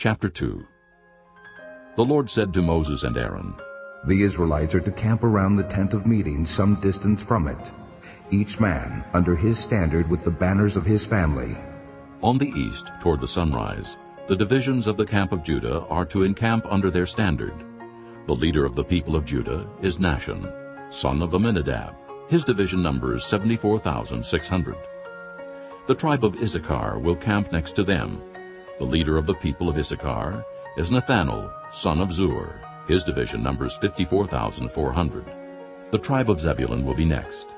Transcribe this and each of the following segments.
Chapter 2 The Lord said to Moses and Aaron, The Israelites are to camp around the tent of meeting some distance from it, each man under his standard with the banners of his family. On the east, toward the sunrise, the divisions of the camp of Judah are to encamp under their standard. The leader of the people of Judah is Nahshon, son of Amminadab. His division numbers 74,600. The tribe of Issachar will camp next to them. The leader of the people of Issachar is Nethanel, son of Zuar. His division numbers 54,400. The tribe of Zebulun will be next.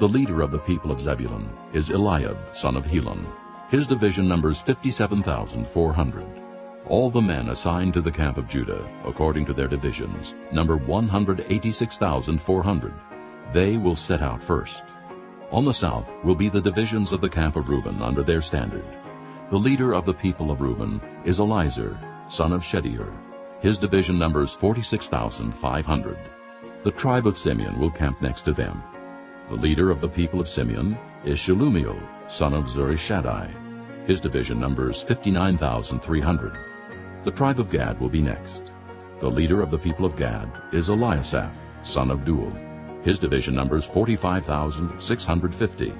The leader of the people of Zebulun is Eliab, son of Helon. His division numbers 57,400. All the men assigned to the camp of Judah, according to their divisions, number 186,400. They will set out first. On the south will be the divisions of the camp of Reuben under their standard. The leader of the people of Reuben is Elizur, son of Shedeur. His division numbers 46,500. The tribe of Simeon will camp next to them. The leader of the people of Simeon is Shelumiel, son of Zurishaddai. His division numbers 59,300. The tribe of Gad will be next. The leader of the people of Gad is Eliasaph, son of Deuel. His division numbers 45,650.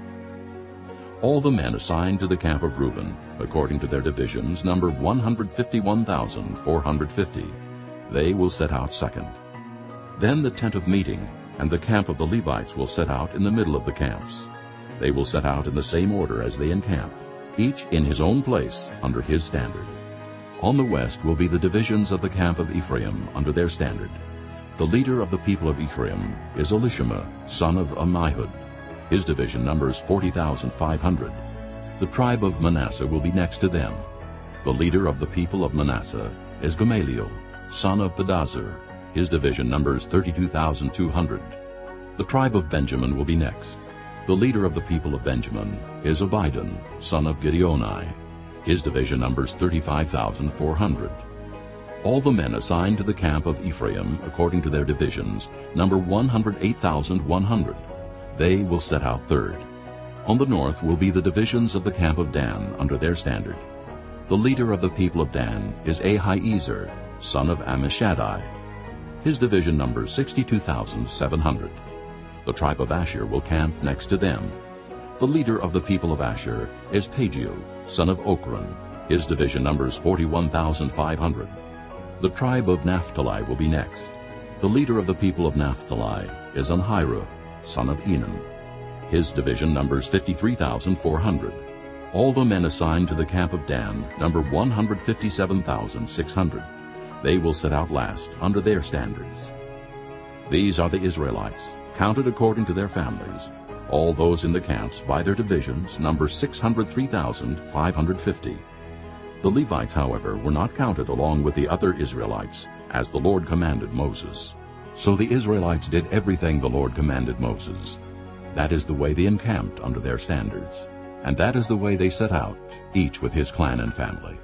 All the men assigned to the camp of Reuben, according to their divisions, number 151,450. They will set out second. Then the tent of meeting and the camp of the Levites will set out in the middle of the camps. They will set out in the same order as they encamp, each in his own place under his standard. On the west will be the divisions of the camp of Ephraim under their standard. The leader of the people of Ephraim is Elishama, son of Ammihud. His division numbers 40,500. The tribe of Manasseh will be next to them. The leader of the people of Manasseh is Gamaliel, son of Pedahzur. His division numbers 32,200. The tribe of Benjamin will be next. The leader of the people of Benjamin is Abidan, son of Gideoni. His division numbers 35,400. All the men assigned to the camp of Ephraim, according to their divisions, number 108,100. They will set out third. On the north will be the divisions of the camp of Dan under their standard. The leader of the people of Dan is Ahiezer, son of Ammishaddai. His division numbers 62,700. The tribe of Asher will camp next to them. The leader of the people of Asher is Pagiel, son of Okran. His division numbers 41,500. The tribe of Naphtali will be next. The leader of the people of Naphtali is Ahira, son of Enan. His division numbers 53,400. All the men assigned to the camp of Dan number 157,600. They will set out last under their standards. These are the Israelites, counted according to their families. All those in the camps by their divisions number 603,550. The Levites, however, were not counted along with the other Israelites, as the Lord commanded Moses. So the Israelites did everything the Lord commanded Moses. That is the way they encamped under their standards. And that is the way they set out, each with his clan and family.